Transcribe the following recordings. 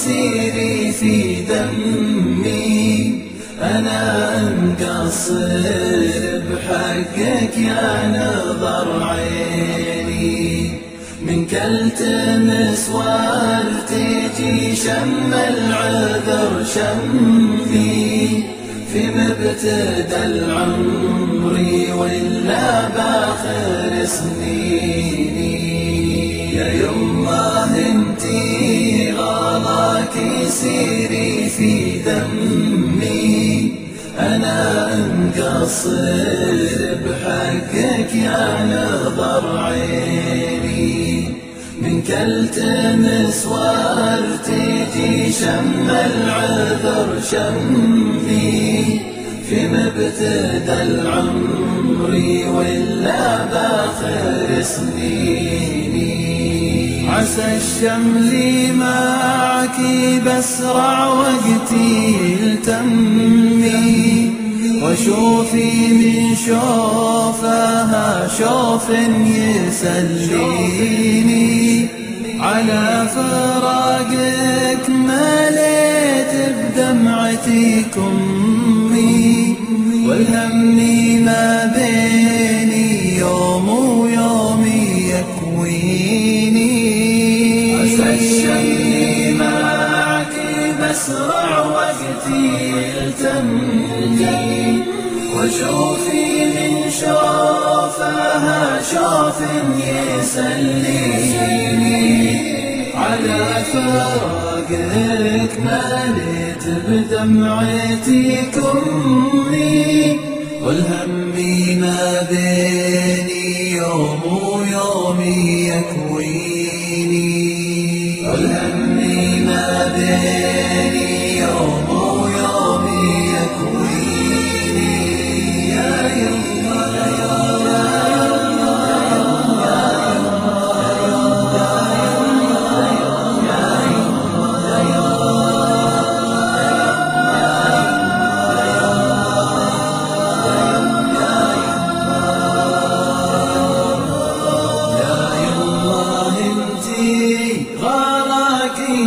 يسيري في دمي. أنا مقصر بحقك يا نظر عيني. من التمس تجي شم العذر شمي. في مبتدى العمر ولا باخر سنيني يا يمه سيري في دمي. أنا مقصر بحقك يا نظر عيني من التمس تجي شم العذر شمي. في مبتدى العمر ولا باخر سنيني عسى الشمل معك بسرع وقتي التمي وشوفي من شوفها شوف يسليني. على فراقك مليت بدمعتي بسرع وقتي التمني وشوفي من شوفها شوف يسليني. على فراقك مليت بدمعتي كمي والهم ما بيني يوم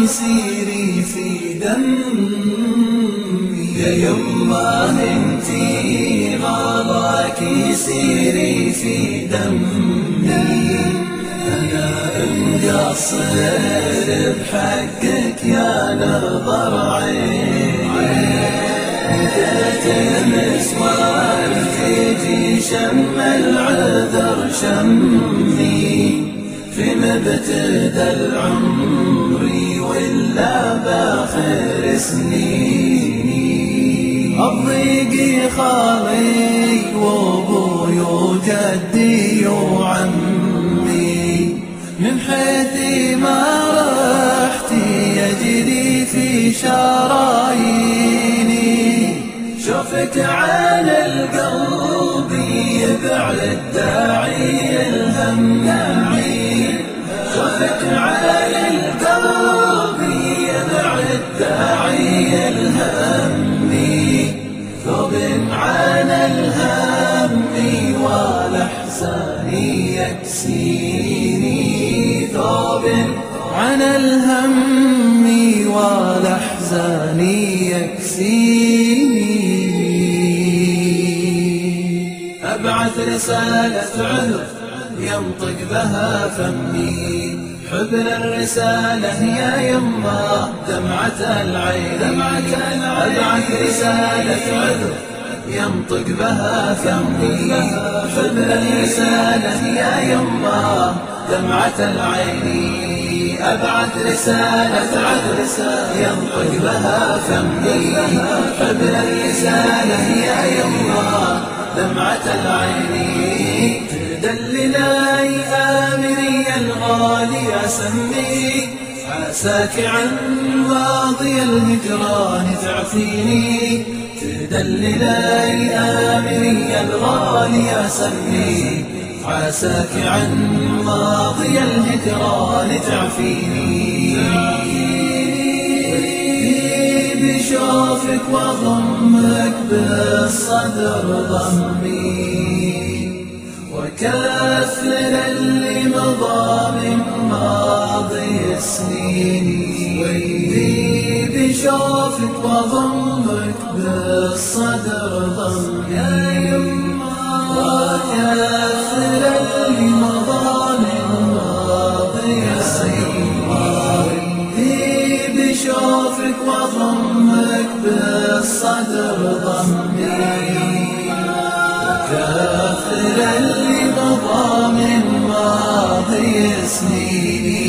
سيري في دمي. يا يما انتي غلاك سيري في دمي. أنا مقصر بحقك يا نظر عيني. تلمس تجي شم العذر شمي. في مبتدى العمر باخر سنيني الضيق خالي وابوي وجدي وعمي من حيثي ما رحت يجري في شراييني. شوفك على داعي الهم ثوب عن الهم والأحزان يكسيني. ثوب عن الهم والأحزان يكسيني أبعث رسالة عذر ينطق بها فمي. حبل الرسالة يا يما دمعة العين. دمعة أبعث رسالة عذر ينطق بها فمي. حبل الرسالة يا يما دمعة العين. أبعث رسالة عذر ينطق بها فمي. حبل الرسالة يا يما دمعة العين. آمري الغالي أسمي عساك عن ماضي الهجران تعفيني تدللاي آمري الغالي أسمي عساك عن ماضي الهجران تعفيني. بشوفك وضمك بالصدر ضمي. وكثر اللي مضى من ماضي سنيني بشوفك وضمك بالصدر ضمي وكثر اللي مضى من ماضي بشوفك وضمك بالصدر ضمي اللي مضى من ماضي سنيني